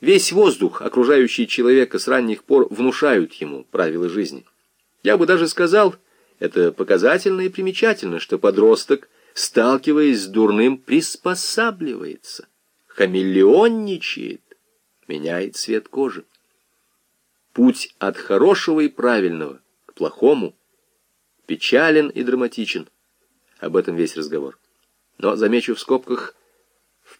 Весь воздух, окружающий человека с ранних пор, внушают ему правила жизни. Я бы даже сказал, это показательно и примечательно, что подросток, сталкиваясь с дурным, приспосабливается, хамелеонничает, меняет цвет кожи. Путь от хорошего и правильного к плохому печален и драматичен. Об этом весь разговор. Но, замечу в скобках,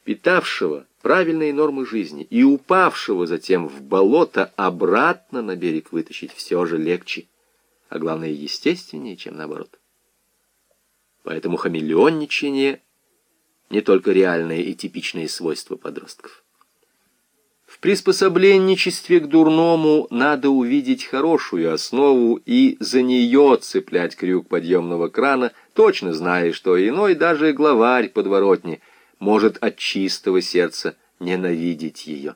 впитавшего правильные нормы жизни и упавшего затем в болото обратно на берег вытащить все же легче, а главное естественнее, чем наоборот. Поэтому хамелеонничание не только реальные и типичные свойства подростков. В приспособленничестве к дурному надо увидеть хорошую основу и за нее цеплять крюк подъемного крана, точно зная, что иной даже главарь подворотни может от чистого сердца ненавидеть ее.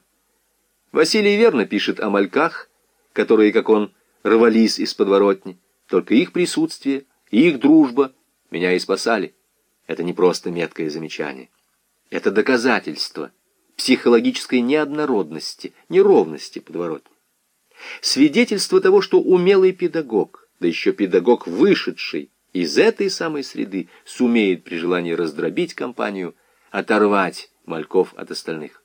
Василий верно пишет о мальках, которые, как он, рвались из подворотни. Только их присутствие и их дружба меня и спасали. Это не просто меткое замечание. Это доказательство психологической неоднородности, неровности подворотни. Свидетельство того, что умелый педагог, да еще педагог, вышедший из этой самой среды, сумеет при желании раздробить компанию, оторвать мальков от остальных.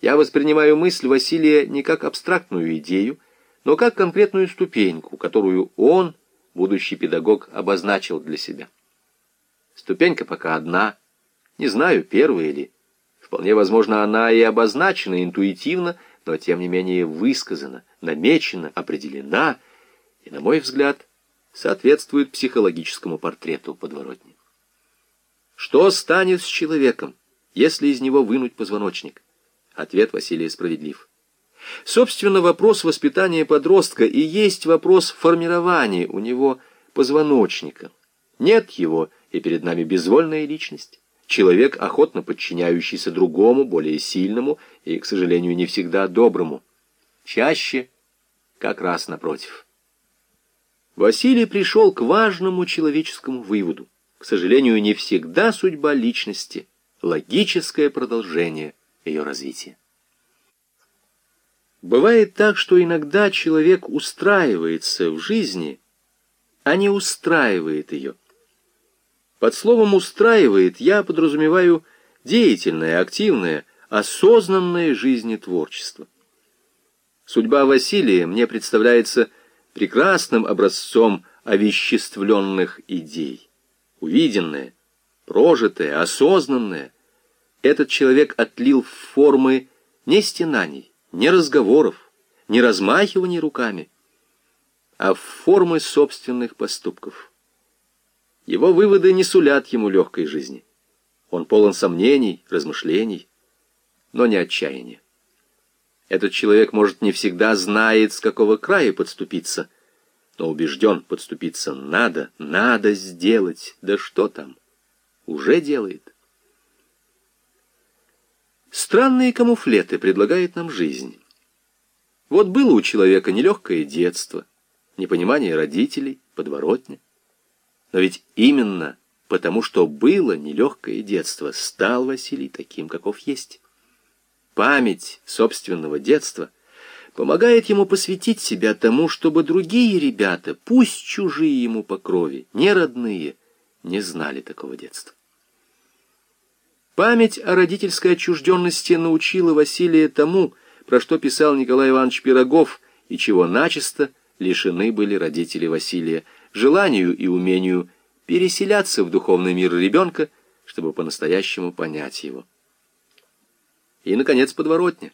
Я воспринимаю мысль Василия не как абстрактную идею, но как конкретную ступеньку, которую он, будущий педагог, обозначил для себя. Ступенька пока одна, не знаю, первая ли. Вполне возможно, она и обозначена интуитивно, но тем не менее высказана, намечена, определена и, на мой взгляд, соответствует психологическому портрету подворотни. Что станет с человеком, если из него вынуть позвоночник? Ответ Василия справедлив. Собственно, вопрос воспитания подростка и есть вопрос формирования у него позвоночника. Нет его, и перед нами безвольная личность. Человек, охотно подчиняющийся другому, более сильному и, к сожалению, не всегда доброму. Чаще как раз напротив. Василий пришел к важному человеческому выводу. К сожалению, не всегда судьба личности – логическое продолжение ее развития. Бывает так, что иногда человек устраивается в жизни, а не устраивает ее. Под словом «устраивает» я подразумеваю деятельное, активное, осознанное жизнетворчество. Судьба Василия мне представляется прекрасным образцом овеществленных идей. Увиденное, прожитое, осознанное, этот человек отлил в формы не стенаний, не разговоров, не размахиваний руками, а в формы собственных поступков. Его выводы не сулят ему легкой жизни. Он полон сомнений, размышлений, но не отчаяния. Этот человек, может, не всегда знает, с какого края подступиться, но убежден, подступиться надо, надо сделать. Да что там, уже делает. Странные камуфлеты предлагает нам жизнь. Вот было у человека нелегкое детство, непонимание родителей, подворотня. Но ведь именно потому, что было нелегкое детство, стал Василий таким, каков есть. Память собственного детства помогает ему посвятить себя тому, чтобы другие ребята, пусть чужие ему по крови, не родные, не знали такого детства. Память о родительской отчужденности научила Василия тому, про что писал Николай Иванович Пирогов, и чего начисто лишены были родители Василия, желанию и умению переселяться в духовный мир ребенка, чтобы по-настоящему понять его. И, наконец, подворотня.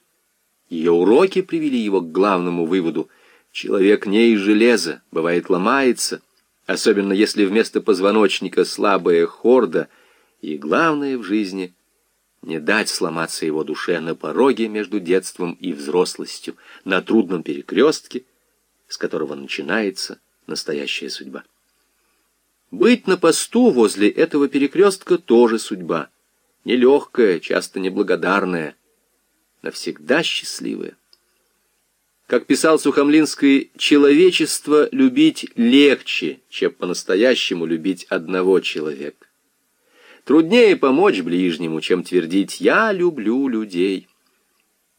Ее уроки привели его к главному выводу. Человек не из железа, бывает ломается, особенно если вместо позвоночника слабая хорда — и главное в жизни — не дать сломаться его душе на пороге между детством и взрослостью, на трудном перекрестке, с которого начинается настоящая судьба. Быть на посту возле этого перекрестка тоже судьба. Нелегкая, часто неблагодарная, навсегда счастливая. Как писал Сухомлинский, человечество любить легче, чем по-настоящему любить одного человека. Труднее помочь ближнему, чем твердить «я люблю людей».